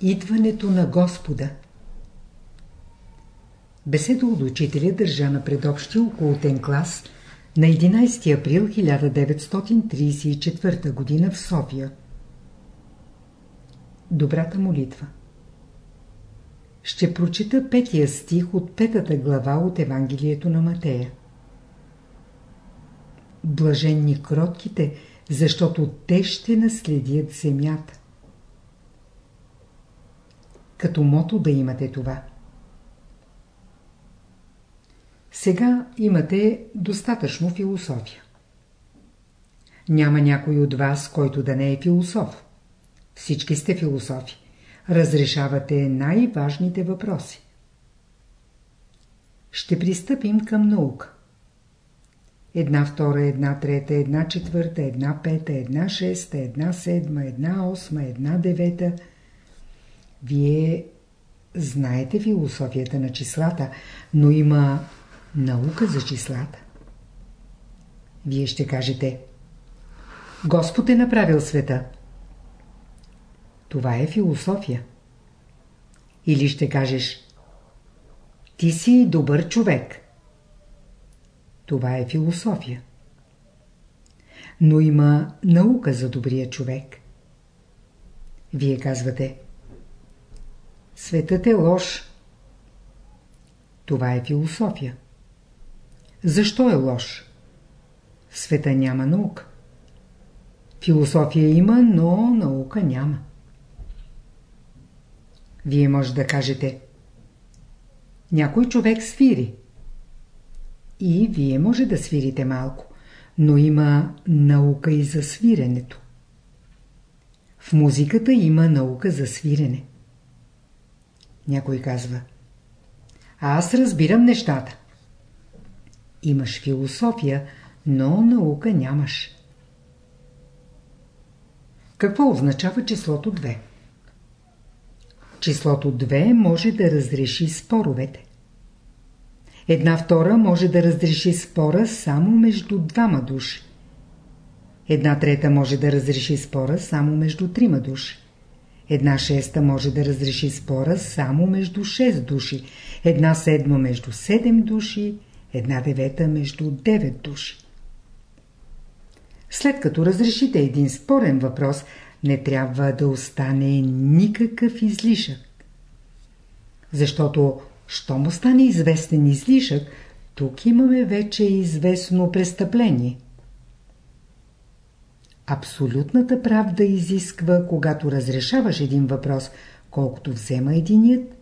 Идването на Господа Беседа от учителя държа на предобщи околотен клас на 11 април 1934 г. в София. Добрата молитва Ще прочита петия стих от петата глава от Евангелието на Матея. Блаженни кротките, защото те ще наследят земята като мото да имате това. Сега имате достатъчно философия. Няма някой от вас, който да не е философ. Всички сте философи. Разрешавате най-важните въпроси. Ще пристъпим към наука. Една втора, една трета, една четвърта, една пета, една шеста, една седма, една осма, една девета – вие знаете философията на числата, но има наука за числата. Вие ще кажете Господ е направил света. Това е философия. Или ще кажеш Ти си добър човек. Това е философия. Но има наука за добрия човек. Вие казвате Светът е лош. Това е философия. Защо е лош? В света няма наука. Философия има, но наука няма. Вие може да кажете Някой човек свири. И вие може да свирите малко, но има наука и за свиренето. В музиката има наука за свирене. Някой казва Аз разбирам нещата. Имаш философия, но наука нямаш. Какво означава числото 2? Числото 2 може да разреши споровете. Една втора може да разреши спора само между двама души. Една трета може да разреши спора само между трима души. Една шеста може да разреши спора само между 6 души, една седма между 7 души, една девета между 9 души. След като разрешите един спорен въпрос, не трябва да остане никакъв излишък. Защото, щом остане известен излишък, тук имаме вече известно престъпление – Абсолютната правда изисква, когато разрешаваш един въпрос, колкото взема единият,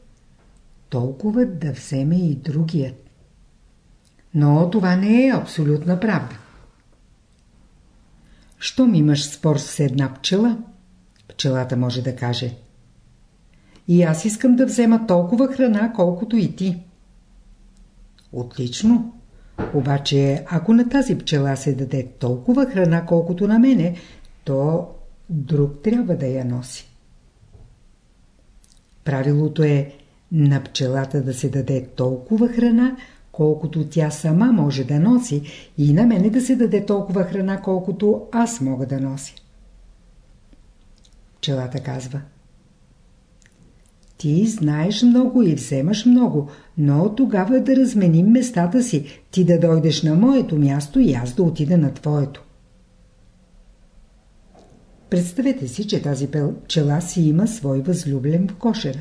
толкова да вземе и другият. Но това не е абсолютна правда. Щом имаш спор с една пчела, пчелата може да каже И аз искам да взема толкова храна, колкото и ти. Отлично. Обаче, ако на тази пчела се даде толкова храна, колкото на мене, то друг трябва да я носи. Правилото е на пчелата да се даде толкова храна, колкото тя сама може да носи и на мене да се даде толкова храна, колкото аз мога да нося. Пчелата казва – ти знаеш много и вземаш много, но тогава да разменим местата си, ти да дойдеш на моето място и аз да отида на твоето. Представете си, че тази пчела си има свой възлюблен в кошера.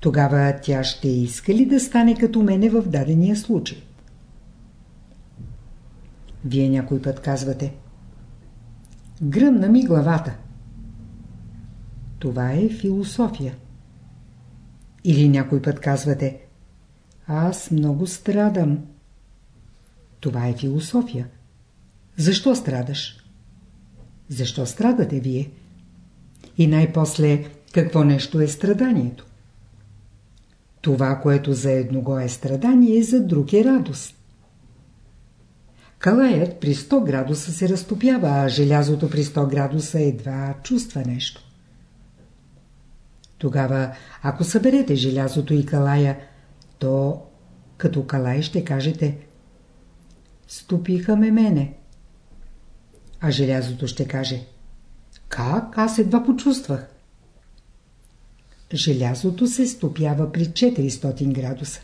Тогава тя ще иска ли да стане като мене в дадения случай? Вие някой път казвате Гръмна ми главата. Това е философия. Или някой път казвате Аз много страдам. Това е философия. Защо страдаш? Защо страдате вие? И най-после, какво нещо е страданието? Това, което за едного е страдание, за друг е радост. Калаят при 100 градуса се разтопява, а желязото при 100 градуса едва чувства нещо. Тогава, ако съберете желязото и калая, то като калай ще кажете Стопиха ме мене. А желязото ще каже Как? Аз едва почувствах. желязото се стопява при 400 градуса.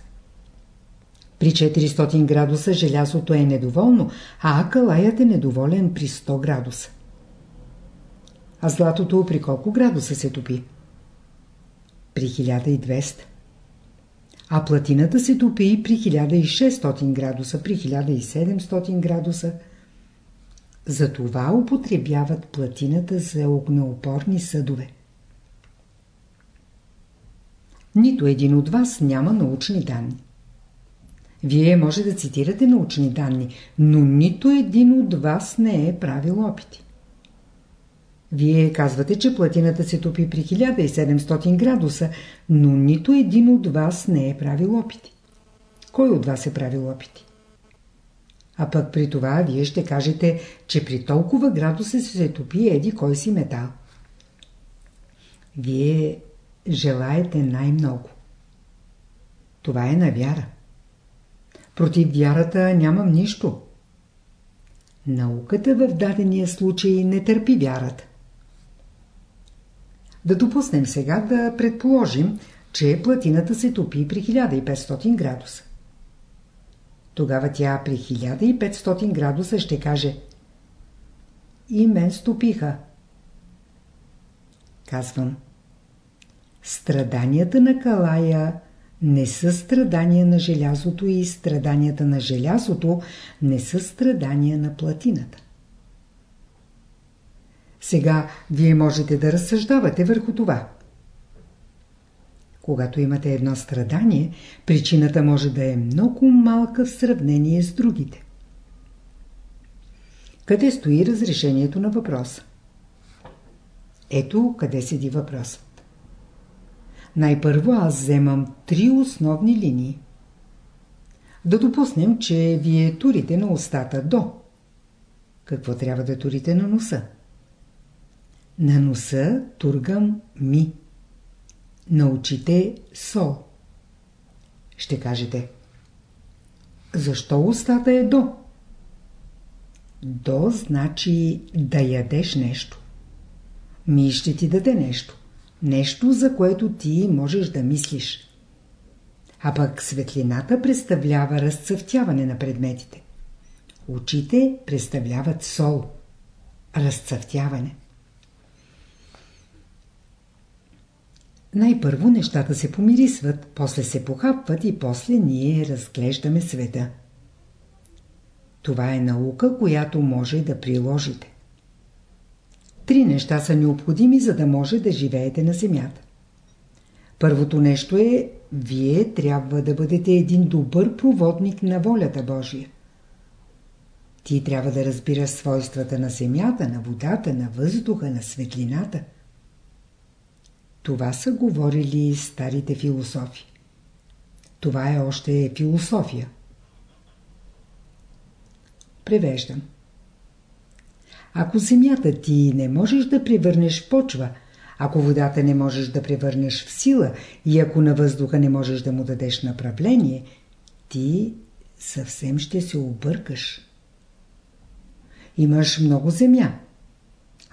При 400 градуса желязото е недоволно, а акалаят е недоволен при 100 градуса. А златото при колко градуса се топи? При 1200. А платината се топи при 1600 градуса, при 1700 градуса. Затова употребяват платината за огнеопорни съдове. Нито един от вас няма научни данни. Вие може да цитирате научни данни, но нито един от вас не е правил опити. Вие казвате, че платината се топи при 1700 градуса, но нито един от вас не е правил опити. Кой от вас е правил опити? А пък при това вие ще кажете, че при толкова градуса се топи еди кой си метал. Вие желаете най-много. Това е на вяра. Против вярата нямам нищо. Науката в дадения случай не търпи вярата. Да допуснем сега да предположим, че платината се топи при 1500 градуса. Тогава тя при 1500 градуса ще каже И мен стопиха. Казвам. Страданията на Калая не са страдания на желязото и страданията на желязото не са страдания на платината. Сега вие можете да разсъждавате върху това. Когато имате едно страдание, причината може да е много малка в сравнение с другите. Къде стои разрешението на въпроса? Ето къде седи въпросът. Най-първо аз вземам три основни линии. Да допуснем, че вие турите на устата до. Какво трябва да турите на носа? На носа тургам ми. На очите со. Ще кажете. Защо устата е до? До значи да ядеш нещо. Ми ще ти даде нещо. Нещо, за което ти можеш да мислиш. А пък светлината представлява разцъфтяване на предметите. Очите представляват сол. Разцъфтяване. Най-първо нещата се помирисват, после се похапват и после ние разглеждаме света. Това е наука, която може да приложите. Три неща са необходими, за да може да живеете на земята. Първото нещо е, вие трябва да бъдете един добър проводник на волята Божия. Ти трябва да разбираш свойствата на земята, на водата, на въздуха, на светлината. Това са говорили старите философи. Това е още философия. Превеждам. Ако земята ти не можеш да превърнеш в почва, ако водата не можеш да превърнеш в сила и ако на въздуха не можеш да му дадеш направление, ти съвсем ще се объркаш. Имаш много земя.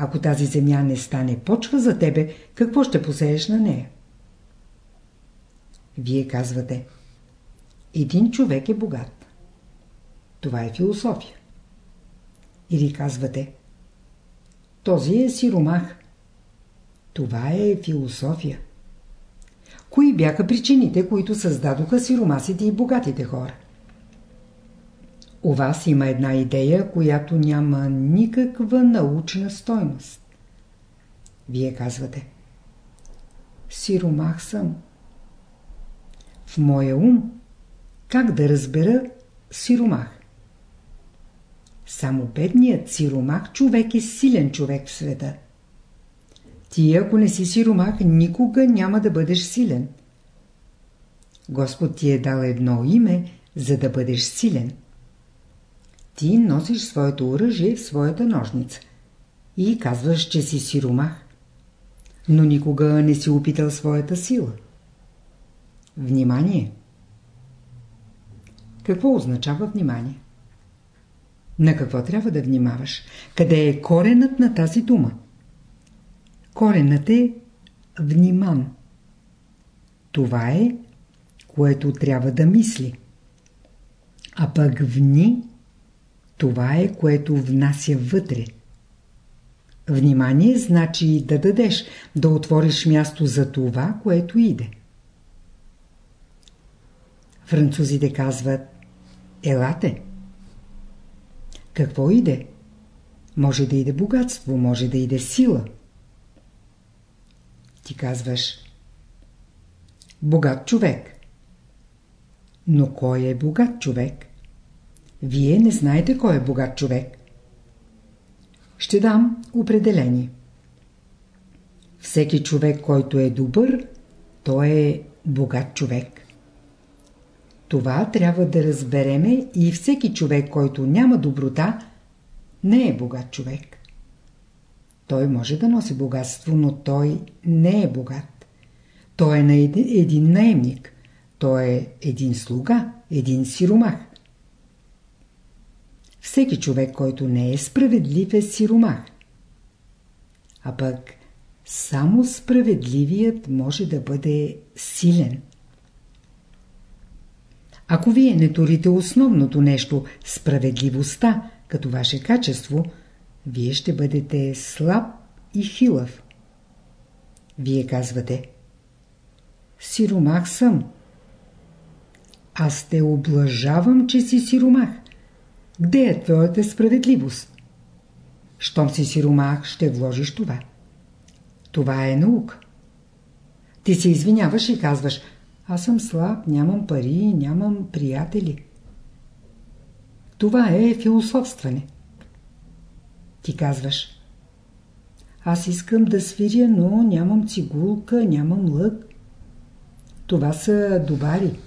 Ако тази земя не стане почва за тебе, какво ще посееш на нея? Вие казвате, един човек е богат. Това е философия. Или казвате, този е сиромах. Това е философия. Кои бяха причините, които създадоха сиромасите и богатите хора? У вас има една идея, която няма никаква научна стойност. Вие казвате Сиромах съм. В моя ум как да разбера сиромах? Само бедният сиромах човек е силен човек в света. Ти, ако не си сиромах, никога няма да бъдеш силен. Господ ти е дал едно име, за да бъдеш силен. Ти носиш своето оръжие в своята ножница и казваш, че си сиромах. Но никога не си опитал своята сила. Внимание! Какво означава внимание? На какво трябва да внимаваш? Къде е коренът на тази дума? Коренът е вниман. това е, което трябва да мисли. А пък вни, това е, което внася вътре. Внимание значи да дадеш, да отвориш място за това, което иде. Французите казват Елате. Какво иде? Може да иде богатство, може да иде сила. Ти казваш Богат човек. Но кой е богат човек? Вие не знаете кой е богат човек. Ще дам определение. Всеки човек, който е добър, той е богат човек. Това трябва да разбереме и всеки човек, който няма доброта, не е богат човек. Той може да носи богатство, но той не е богат. Той е един наемник. Той е един слуга, един сиромах. Всеки човек, който не е справедлив, е сиромах. А пък само справедливият може да бъде силен. Ако вие не турите основното нещо, справедливостта, като ваше качество, вие ще бъдете слаб и хилав. Вие казвате Сиромах съм. Аз те облажавам, че си сиромах. Где е твоята справедливост? Щом си сиромах, ще вложиш това. Това е наука. Ти се извиняваш и казваш – аз съм слаб, нямам пари, нямам приятели. Това е философстване. Ти казваш. Аз искам да свиря, но нямам цигулка, нямам лък. Това са добари.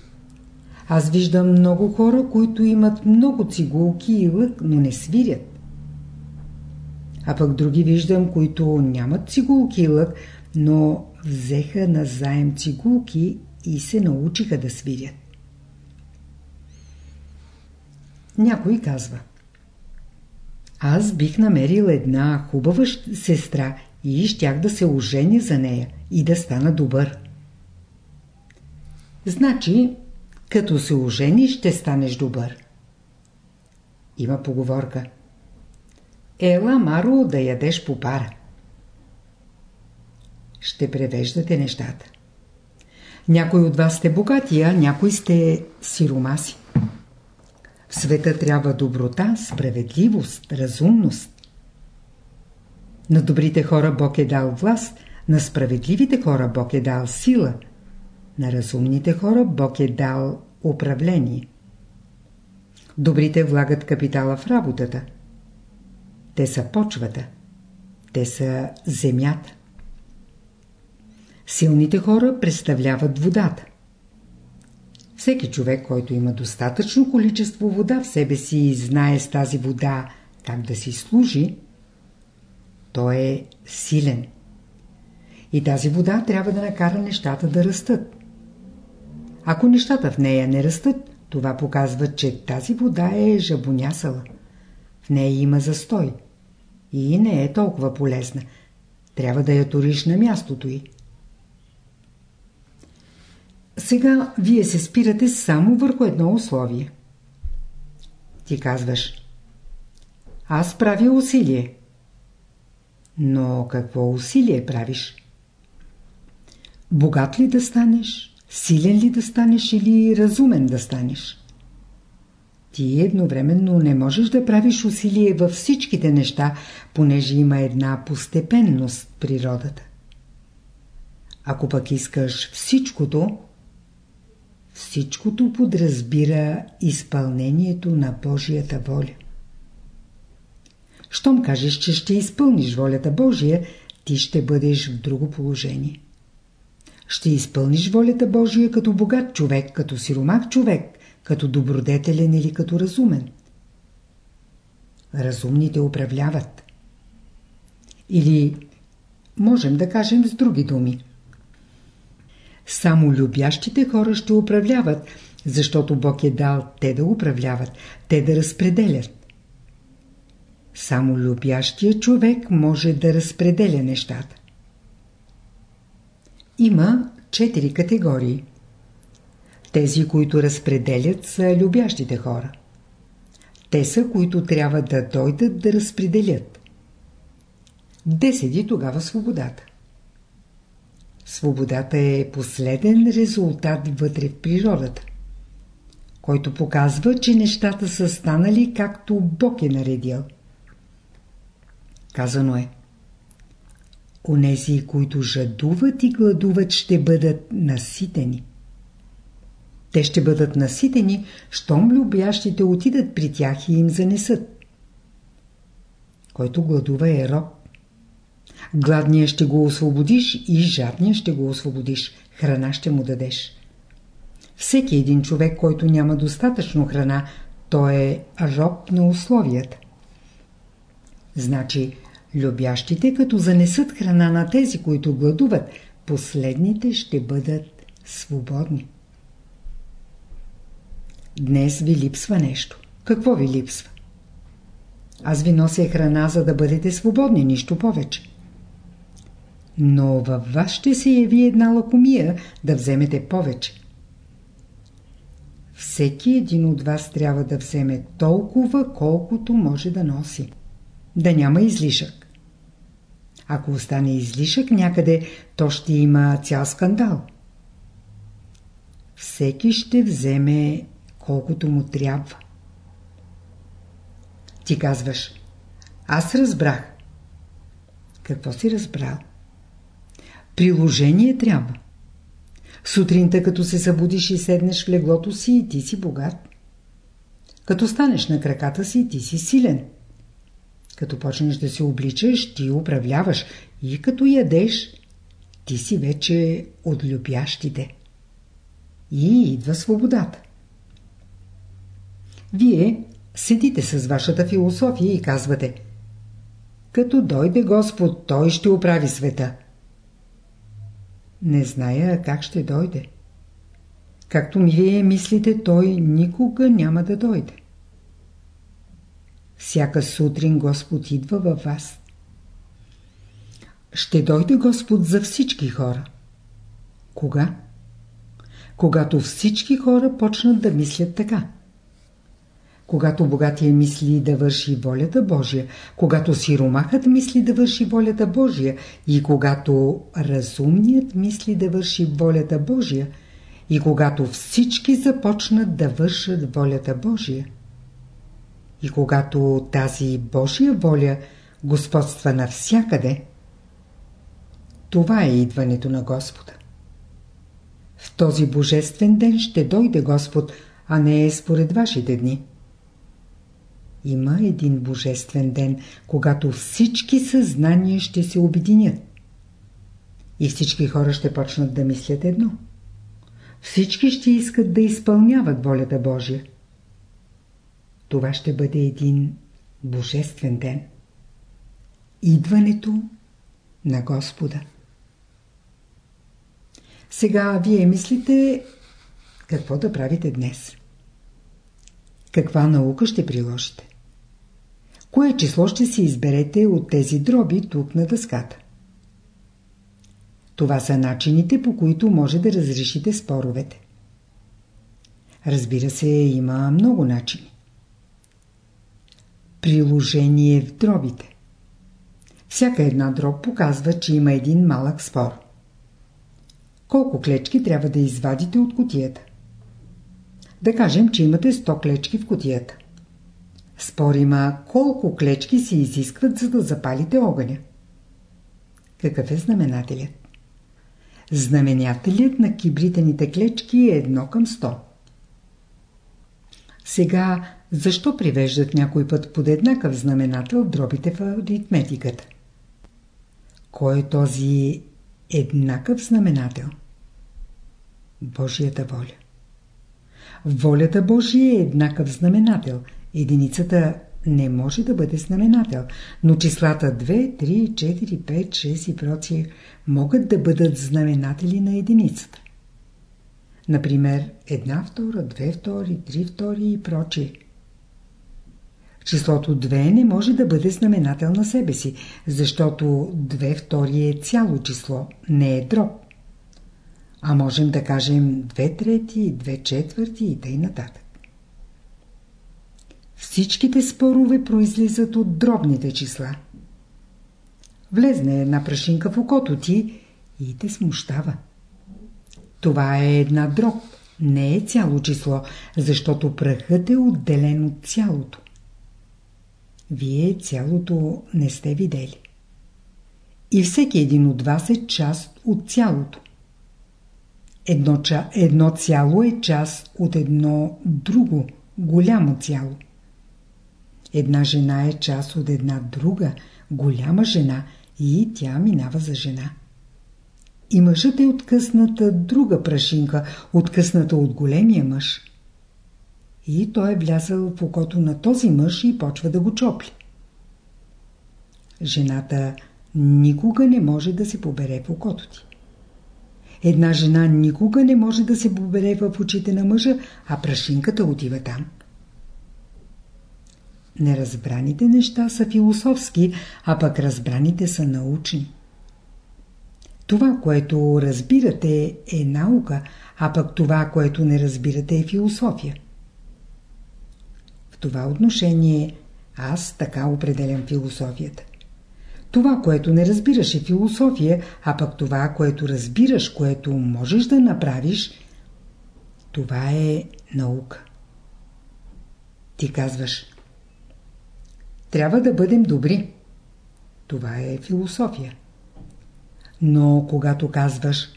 Аз виждам много хора, които имат много цигулки и лък, но не свирят. А пък други виждам, които нямат цигулки и лък, но взеха на заем цигулки и се научиха да свирят. Някой казва Аз бих намерил една хубава сестра и щях да се оженя за нея и да стана добър. Значи, като се ожениш, ще станеш добър. Има поговорка. Ела, Маро, да ядеш по пара. Ще превеждате нещата. Някой от вас сте богати, а някой сте сиромаси. В света трябва доброта, справедливост, разумност. На добрите хора Бог е дал власт, на справедливите хора Бог е дал сила, на разумните хора Бог е дал управление. Добрите влагат капитала в работата. Те са почвата. Те са земята. Силните хора представляват водата. Всеки човек, който има достатъчно количество вода в себе си и знае с тази вода как да си служи, той е силен. И тази вода трябва да накара нещата да растат. Ако нещата в нея не растат, това показва, че тази вода е жабонясала. В нея има застой. И не е толкова полезна. Трябва да я туриш на мястото й. Сега вие се спирате само върху едно условие. Ти казваш Аз правя усилие. Но какво усилие правиш? Богат ли да станеш? Силен ли да станеш или разумен да станеш? Ти едновременно не можеш да правиш усилие във всичките неща, понеже има една постепенност в природата. Ако пък искаш всичкото, Всичкото подразбира изпълнението на Божията воля. Щом кажеш, че ще изпълниш волята Божия, ти ще бъдеш в друго положение. Ще изпълниш волята Божия като богат човек, като сиромах човек, като добродетелен или като разумен. Разумните управляват. Или можем да кажем с други думи – само любящите хора ще управляват, защото Бог е дал те да управляват, те да разпределят. Само любящия човек може да разпределя нещата. Има четири категории. Тези, които разпределят, са любящите хора. Те са, които трябва да дойдат да разпределят. Де седи тогава свободата? Свободата е последен резултат вътре в природата, който показва, че нещата са станали както Бог е наредил. Казано е Онези, които жадуват и гладуват, ще бъдат наситени. Те ще бъдат наситени, щом любящите отидат при тях и им занесат. Който гладува е роб. Гладния ще го освободиш и жадния ще го освободиш. Храна ще му дадеш. Всеки един човек, който няма достатъчно храна, той е роб на условията. Значи, любящите, като занесат храна на тези, които гладуват, последните ще бъдат свободни. Днес ви липсва нещо. Какво ви липсва? Аз ви нося храна, за да бъдете свободни, нищо повече. Но във вас ще се яви една лакомия да вземете повече. Всеки един от вас трябва да вземе толкова, колкото може да носи. Да няма излишък. Ако остане излишък някъде, то ще има цял скандал. Всеки ще вземе колкото му трябва. Ти казваш, аз разбрах. Какво си разбрал? Приложение трябва. Сутринта, като се събудиш и седнеш в леглото си, ти си богат. Като станеш на краката си, ти си силен. Като почнеш да се обличаш, ти управляваш. И като ядеш, ти си вече от любящите. И идва свободата. Вие седите с вашата философия и казвате Като дойде Господ, Той ще оправи света. Не зная как ще дойде. Както ми вие мислите, Той никога няма да дойде. Всяка сутрин Господ идва във вас. Ще дойде Господ за всички хора. Кога? Когато всички хора почнат да мислят така. Когато богатия мисли да върши волята Божия, когато сиромахът мисли да върши волята Божия и когато разумният мисли да върши волята Божия и когато всички започнат да вършат волята Божия и когато тази Божия воля господства навсякъде, това е идването на Господа. В този божествен ден ще дойде Господ, а не е според вашите дни. Има един божествен ден, когато всички съзнания ще се обединят. И всички хора ще почнат да мислят едно. Всички ще искат да изпълняват волята Божия. Това ще бъде един божествен ден. Идването на Господа. Сега вие мислите какво да правите днес. Каква наука ще приложите? Кое число ще си изберете от тези дроби тук на дъската? Това са начините, по които може да разрешите споровете. Разбира се, има много начини. Приложение в дробите. Всяка една дроб показва, че има един малък спор. Колко клечки трябва да извадите от котията? Да кажем, че имате 100 клечки в котията. Спор има колко клечки се изискват, за да запалите огъня. Какъв е знаменателят? Знаменателят на кибритените клечки е едно към 100. Сега, защо привеждат някой път под еднакъв знаменател дробите в аритметиката? Кой е този еднакъв знаменател? Божията воля. Волята Божия е еднакъв знаменател – Единицата не може да бъде знаменател, но числата 2, 3, 4, 5, 6 и прочие могат да бъдат знаменатели на единицата. Например, една втора, две втори, три втори и прочие. Числото 2 не може да бъде знаменател на себе си, защото 2 втори е цяло число, не е дроб. а можем да кажем две трети, две четвърти и тъй нататък. Всичките спорове произлизат от дробните числа. Влезне една прашинка в окото ти и те смущава. Това е една дроб, не е цяло число, защото прахът е отделен от цялото. Вие цялото не сте видели. И всеки един от вас е част от цялото. Едно, едно цяло е част от едно друго, голямо цяло. Една жена е част от една друга, голяма жена и тя минава за жена. И мъжът е откъсната друга прашинка, откъсната от големия мъж. И той е влязъл в окото на този мъж и почва да го чопли. Жената никога не може да се побере в окото ти. Една жена никога не може да се побере в очите на мъжа, а прашинката отива там. Неразбраните неща са философски, а пък разбраните са научни. Това, което разбирате е наука, а пък това, което не разбирате е философия. Това отношение аз така определям философията. Това, което не разбираш е философия, а пък това, което разбираш, което можеш да направиш, това е наука. Ти казваш Трябва да бъдем добри. Това е философия. Но когато казваш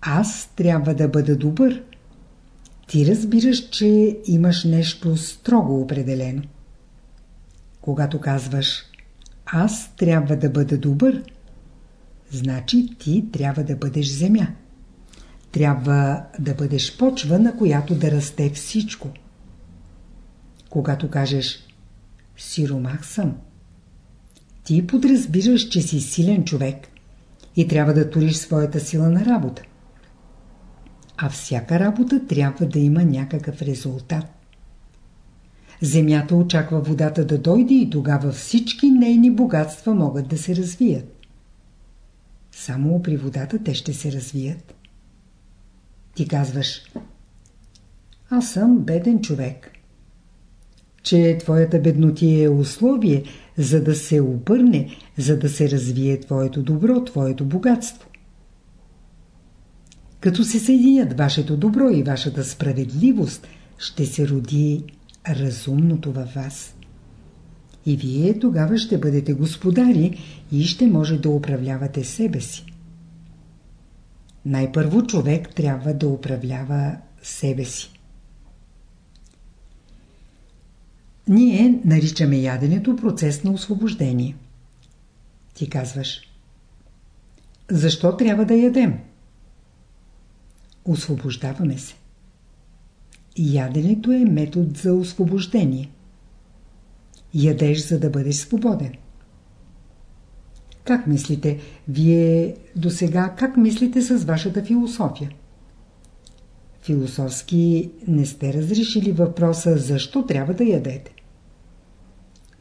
аз трябва да бъда добър, ти разбираш, че имаш нещо строго определено. Когато казваш аз трябва да бъда добър, значи ти трябва да бъдеш земя. Трябва да бъдеш почва, на която да расте всичко. Когато кажеш сиромах съм, ти подразбираш, че си силен човек и трябва да туриш своята сила на работа. А всяка работа трябва да има някакъв резултат. Земята очаква водата да дойде и тогава всички нейни богатства могат да се развият. Само при водата те ще се развият. Ти казваш Аз съм беден човек. Че твоята беднотия е условие, за да се обърне, за да се развие твоето добро, твоето богатство. Като се съединят вашето добро и вашата справедливост, ще се роди разумното във вас. И вие тогава ще бъдете господари и ще може да управлявате себе си. Най-първо човек трябва да управлява себе си. Ние наричаме яденето процес на освобождение. Ти казваш Защо трябва да ядем? Освобождаваме се. Яденето е метод за освобождение. Ядеш, за да бъдеш свободен. Как мислите? Вие до сега как мислите с вашата философия? Философски не сте разрешили въпроса защо трябва да ядете.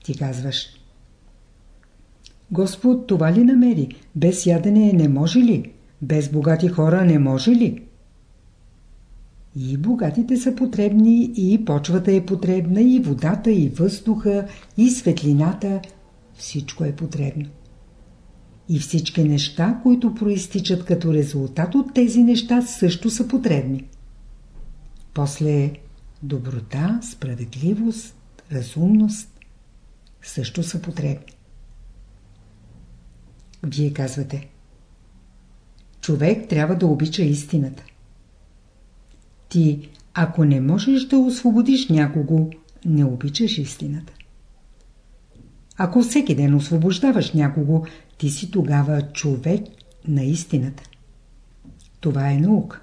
Ти казваш Господ това ли намери? Без ядене не може ли? Без богати хора не може ли? И богатите са потребни, и почвата е потребна, и водата, и въздуха, и светлината. Всичко е потребно. И всички неща, които проистичат като резултат от тези неща, също са потребни. После доброта, справедливост, разумност също са потребни. Вие казвате Човек трябва да обича истината. Ти, ако не можеш да освободиш някого, не обичаш истината. Ако всеки ден освобождаваш някого, ти си тогава човек на истината. Това е наука.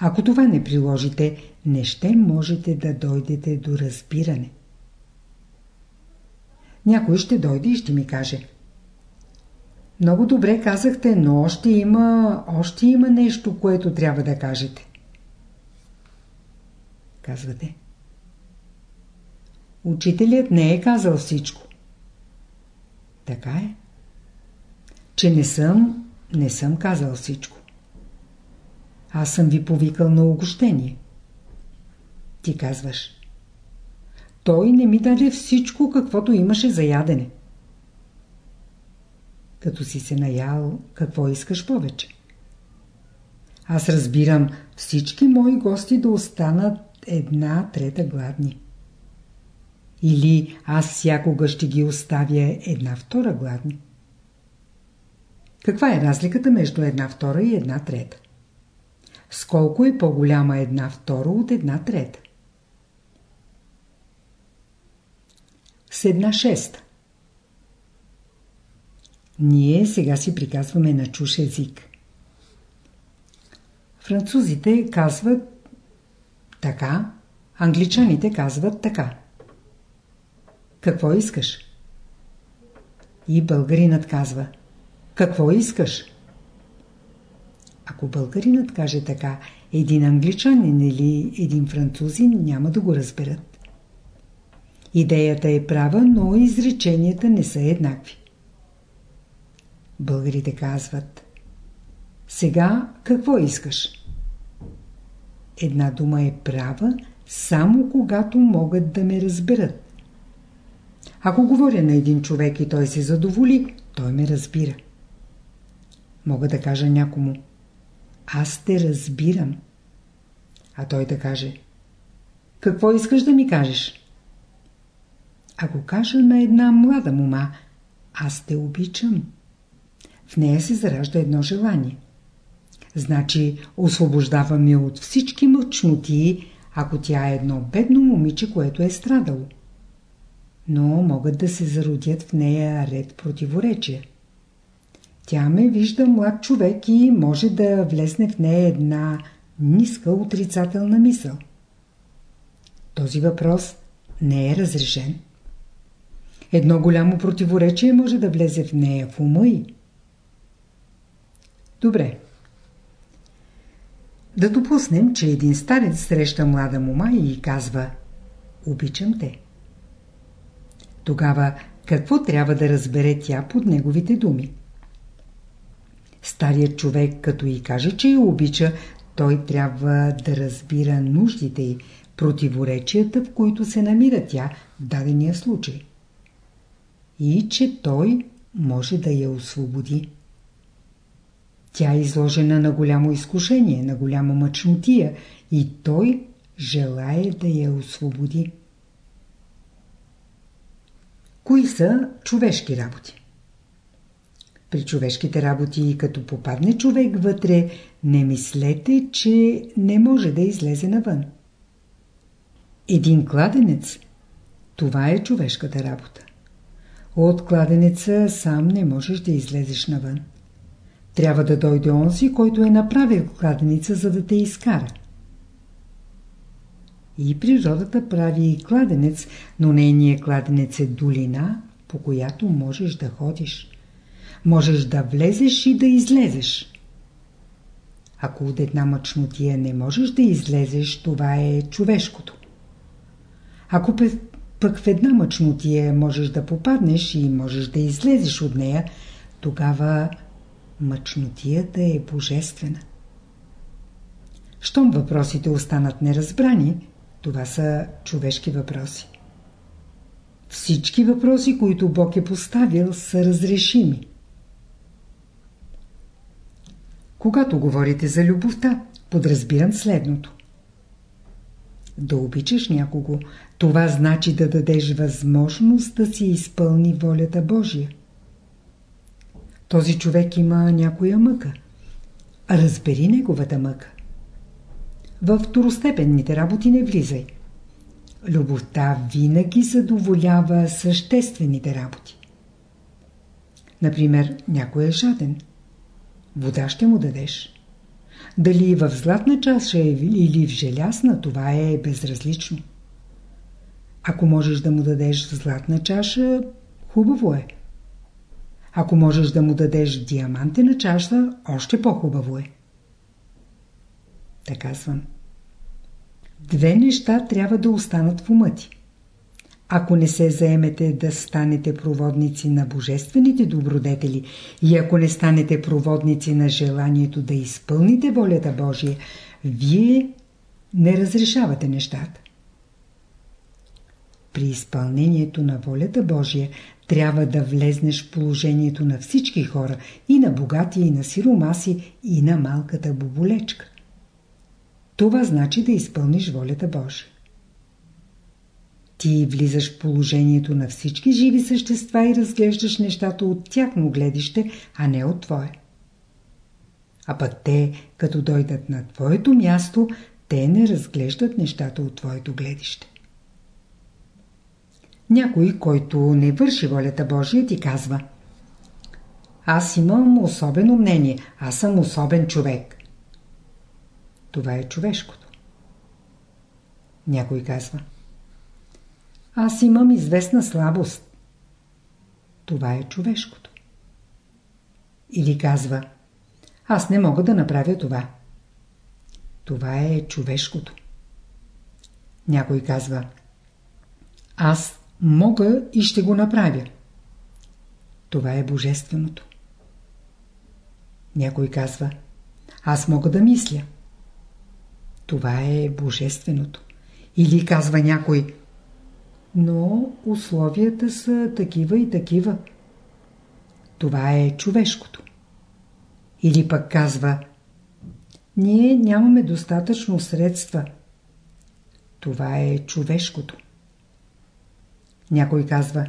Ако това не приложите, не ще можете да дойдете до разбиране. Някой ще дойде и ще ми каже Много добре казахте, но още има, още има нещо, което трябва да кажете. Казвате. Учителят не е казал всичко. Така е. Че не съм, не съм казал всичко. аз съм ви повикал на огощение. Ти казваш. Той не ми даде всичко, каквото имаше за ядене. Като си се наял, какво искаш повече? Аз разбирам всички мои гости да останат една трета гладни. Или аз всякога ще ги оставя една втора гладни. Каква е разликата между една втора и една трета? Сколко е по-голяма една втора от една трета? С една шеста. Ние сега си приказваме на чуш език. Французите казват така, англичаните казват така. Какво искаш? И българинът казва Какво искаш? Ако българинът каже така, един англичанин или един французин няма да го разберат. Идеята е права, но изреченията не са еднакви. Българите казват Сега какво искаш? Една дума е права, само когато могат да ме разберат. Ако говоря на един човек и той се задоволи, той ме разбира. Мога да кажа някому Аз те разбирам. А той да каже Какво искаш да ми кажеш? Ако кажа на една млада мома Аз те обичам. В нея се заражда едно желание. Значи освобождаваме от всички мъчноти, ако тя е едно бедно момиче, което е страдало но могат да се зародят в нея ред противоречия. Тя ме вижда млад човек и може да влезне в нея една ниска отрицателна мисъл. Този въпрос не е разрешен. Едно голямо противоречие може да влезе в нея в ума й. Добре. Да допуснем, че един старец среща млада мома и казва «Обичам те». Тогава какво трябва да разбере тя под неговите думи? Старият човек, като и каже, че я обича, той трябва да разбира нуждите й, противоречията, в които се намира тя в дадения случай. И че той може да я освободи. Тя е изложена на голямо изкушение, на голяма мъчнотия и той желае да я освободи. Кои са човешки работи? При човешките работи, като попадне човек вътре, не мислете, че не може да излезе навън. Един кладенец – това е човешката работа. От кладенеца сам не можеш да излезеш навън. Трябва да дойде онзи, който е направил кладеница, за да те изкара. И природата прави и кладенец, но нейният кладенец е долина, по която можеш да ходиш. Можеш да влезеш и да излезеш. Ако от една мъчнотия не можеш да излезеш, това е човешкото. Ако пък в една мъчнотия можеш да попаднеш и можеш да излезеш от нея, тогава мъчнотията е божествена. Щом въпросите останат неразбрани, това са човешки въпроси. Всички въпроси, които Бог е поставил, са разрешими. Когато говорите за любовта, подразбирам следното. Да обичаш някого, това значи да дадеш възможност да си изпълни волята Божия. Този човек има някоя мъка. Разбери неговата мъка. В второстепенните работи не влизай. Любовта винаги задоволява съществените работи. Например, някой е жаден. Вода ще му дадеш. Дали в златна чаша или в желязна, това е безразлично. Ако можеш да му дадеш златна чаша, хубаво е. Ако можеш да му дадеш диамантена чаша, още по-хубаво е. Така казвам. Две неща трябва да останат в ума ти. Ако не се заемете да станете проводници на божествените добродетели и ако не станете проводници на желанието да изпълните волята Божия, вие не разрешавате нещата. При изпълнението на волята Божия трябва да влезнеш в положението на всички хора, и на богатия, и на сиромаси, и на малката боболечка. Това значи да изпълниш волята Божия. Ти влизаш в положението на всички живи същества и разглеждаш нещата от тяхно гледище, а не от твое. А пък те, като дойдат на твоето място, те не разглеждат нещата от твоето гледище. Някой, който не върши волята Божия, ти казва Аз имам особено мнение, аз съм особен човек. Това е човешкото. Някой казва Аз имам известна слабост. Това е човешкото. Или казва Аз не мога да направя това. Това е човешкото. Някой казва Аз Мога и ще го направя. Това е божественото. Някой казва, аз мога да мисля. Това е божественото. Или казва някой, но условията са такива и такива. Това е човешкото. Или пък казва, ние нямаме достатъчно средства. Това е човешкото. Някой казва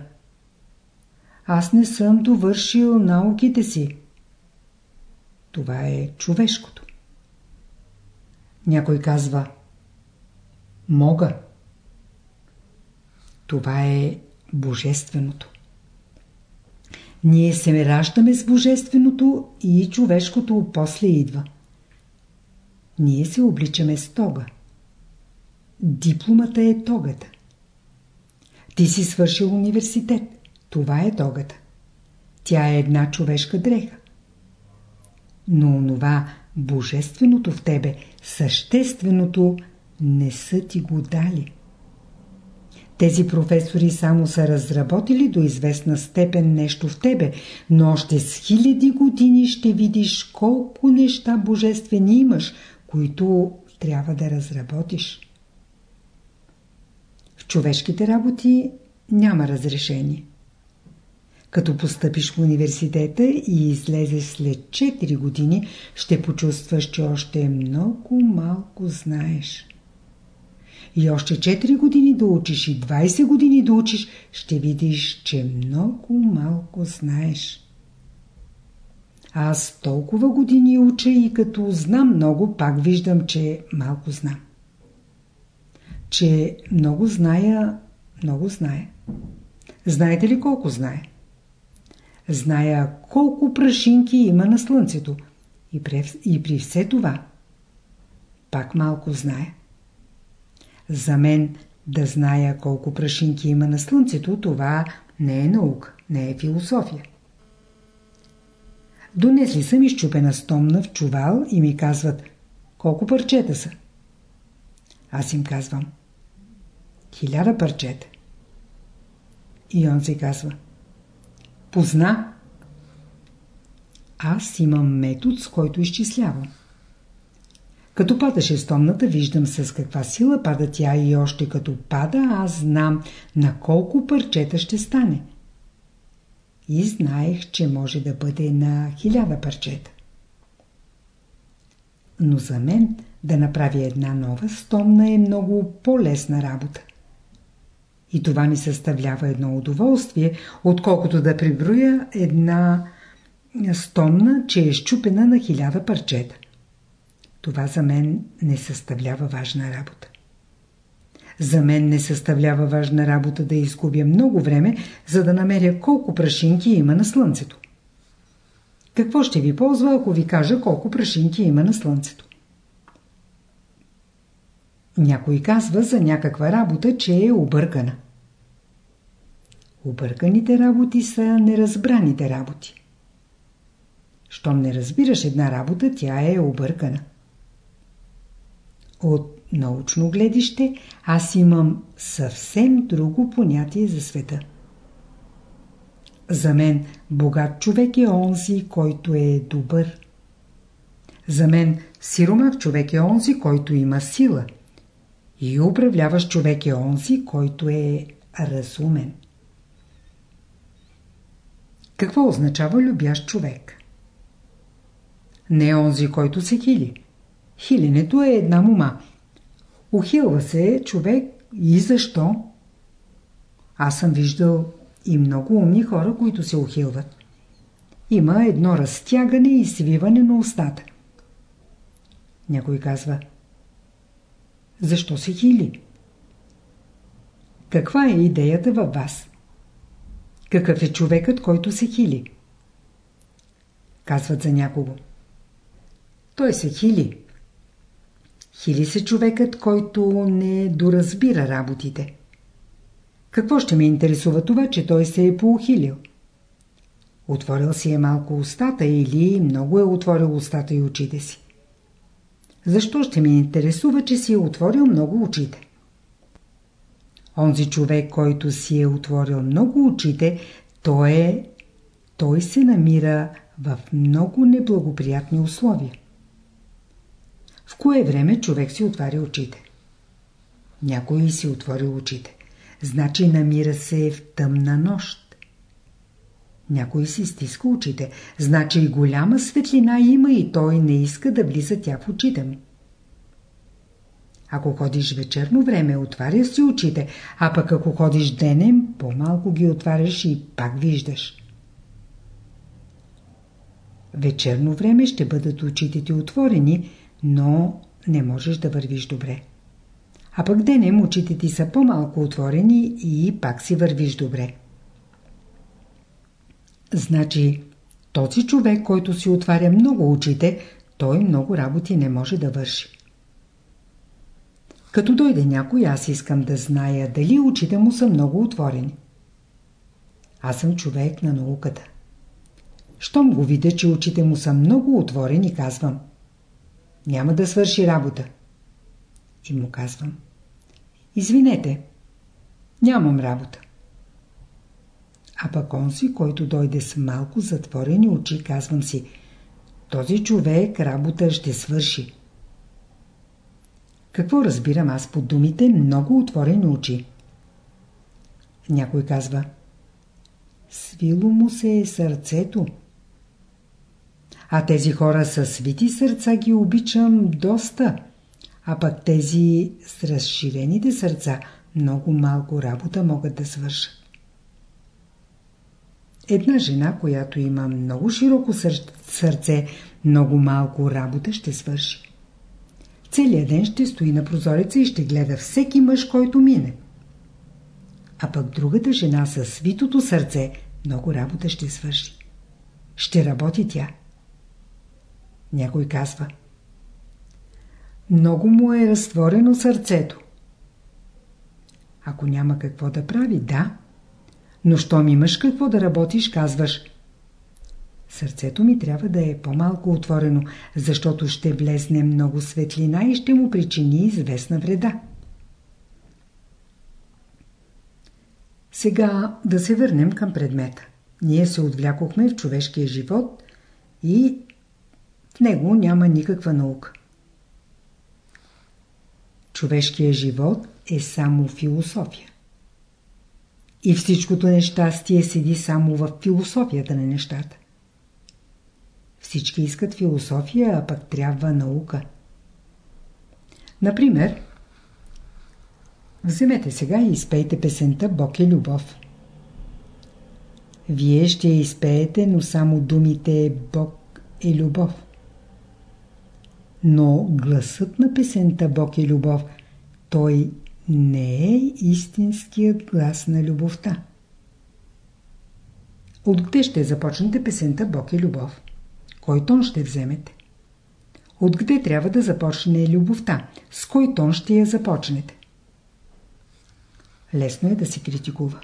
Аз не съм довършил науките си. Това е човешкото. Някой казва Мога. Това е божественото. Ние се раждаме с божественото и човешкото после идва. Ние се обличаме с тога. Дипломата е тогата. Ти си свършил университет. Това е тогата. Тя е една човешка дреха. Но онова божественото в тебе, същественото, не са ти го дали. Тези професори само са разработили до известна степен нещо в тебе, но още с хиляди години ще видиш колко неща божествени имаш, които трябва да разработиш. Човешките работи няма разрешение. Като постъпиш в университета и излезеш след 4 години, ще почувстваш, че още много малко знаеш. И още 4 години да учиш и 20 години да учиш, ще видиш, че много малко знаеш. Аз толкова години уча и като знам много, пак виждам, че малко знам че много зная, много знае. Знаете ли колко знае? Зная колко прашинки има на слънцето. И при, и при все това пак малко знае. За мен да зная колко прашинки има на слънцето, това не е наука, не е философия. Донесли съм изчупена стомна в чувал и ми казват колко парчета са. Аз им казвам хиляда парчета. И он се казва Позна. Аз имам метод, с който изчислявам. Като падаше стомната, виждам с каква сила пада тя и още като пада, аз знам на колко парчета ще стане. И знаех, че може да бъде на хиляда парчета. Но за мен да направя една нова стомна е много по-лесна работа. И това ми съставлява едно удоволствие, отколкото да приброя една стомна, че е щупена на хиляда парчета. Това за мен не съставлява важна работа. За мен не съставлява важна работа да изгубя много време, за да намеря колко прашинки има на Слънцето. Какво ще ви ползва, ако ви кажа колко прашинки има на Слънцето? Някой казва за някаква работа, че е объркана. Обърканите работи са неразбраните работи. Щом не разбираш една работа, тя е объркана. От научно гледище, аз имам съвсем друго понятие за света. За мен богат човек е онзи, който е добър. За мен сиромах човек е онзи, който има сила. И управляващ човек е онзи, който е разумен. Какво означава любящ човек? Не онзи, който се хили. Хиленето е една мума. Ухилва се човек и защо? Аз съм виждал и много умни хора, които се ухилват. Има едно разтягане и свиване на устата. Някой казва Защо се хили? Каква е идеята във вас? Какъв е човекът, който се хили? Казват за някого. Той се хили. Хили се човекът, който не доразбира работите. Какво ще ме интересува това, че той се е поухилил? Отворил си е малко устата или много е отворил устата и очите си. Защо ще ме интересува, че си е отворил много очите? Онзи човек, който си е отворил много очите, той, е, той се намира в много неблагоприятни условия. В кое време човек си отваря очите? Някой си отворил очите. Значи намира се в тъмна нощ. Някой си стиска очите. Значи голяма светлина има и той не иска да влиза тя в очите му. Ако ходиш вечерно време, отваряш си очите, а пък ако ходиш денем, по-малко ги отваряш и пак виждаш. Вечерно време ще бъдат очите ти отворени, но не можеш да вървиш добре. А пък денем очите ти са по-малко отворени и пак си вървиш добре. Значи, този човек, който си отваря много очите, той много работи не може да върши. Като дойде някой, аз искам да зная дали очите му са много отворени. Аз съм човек на науката. Щом го видя, че очите му са много отворени, казвам. Няма да свърши работа. И му казвам. Извинете, нямам работа. А пък онзи, който дойде с малко затворени очи, казвам си, този човек работа ще свърши. Какво разбирам аз под думите много отворени очи? Някой казва Свило му се е сърцето. А тези хора с свити сърца ги обичам доста. А пък тези с разширените сърца много малко работа могат да свършат. Една жена, която има много широко сърце, много малко работа ще свърши. Целият ден ще стои на прозореца и ще гледа всеки мъж, който мине. А пък другата жена със свитото сърце много работа ще свърши. Ще работи тя. Някой казва. Много му е разтворено сърцето. Ако няма какво да прави, да. Но щом имаш какво да работиш, казваш – Сърцето ми трябва да е по-малко отворено, защото ще влезне много светлина и ще му причини известна вреда. Сега да се върнем към предмета. Ние се отвлякохме в човешкия живот и в него няма никаква наука. Човешкият живот е само философия. И всичкото нещастие седи само в философията на нещата. Всички искат философия, а пък трябва наука. Например, вземете сега и изпейте песента Бог е любов. Вие ще изпеете, но само думите Бог е любов. Но гласът на песента Бог е любов, той не е истинският глас на любовта. Откъде ще започнете песента Бог е любов? Кой тон ще вземете? Откъде трябва да започне любовта? С кой тон ще я започнете? Лесно е да се критикува.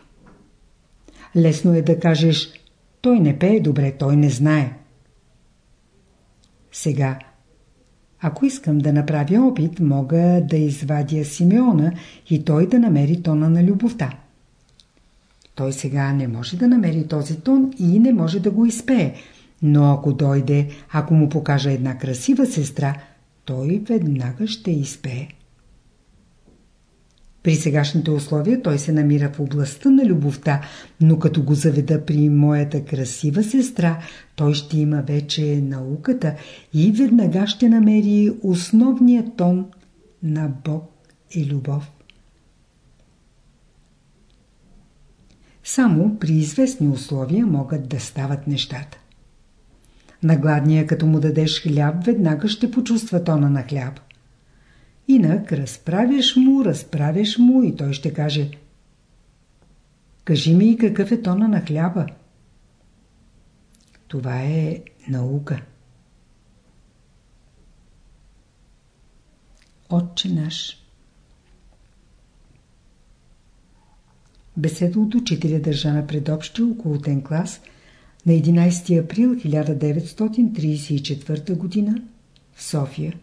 Лесно е да кажеш той не пее добре, той не знае. Сега, Ако искам да направя опит, мога да извадя Симеона и той да намери тона на любовта. Той сега не може да намери този тон и не може да го изпее, но ако дойде, ако му покажа една красива сестра, той веднага ще изпее. При сегашните условия той се намира в областта на любовта, но като го заведа при моята красива сестра, той ще има вече науката и веднага ще намери основния тон на Бог и любов. Само при известни условия могат да стават нещата. На гладния, като му дадеш хляб, веднага ще почувства тона на хляб. Инак разправяш му, разправяш му и той ще каже Кажи ми какъв е тона на хляба. Това е наука. Отче наш Беседа от учителя държана пред общия околотен клас на 11 април 1934 г. в София.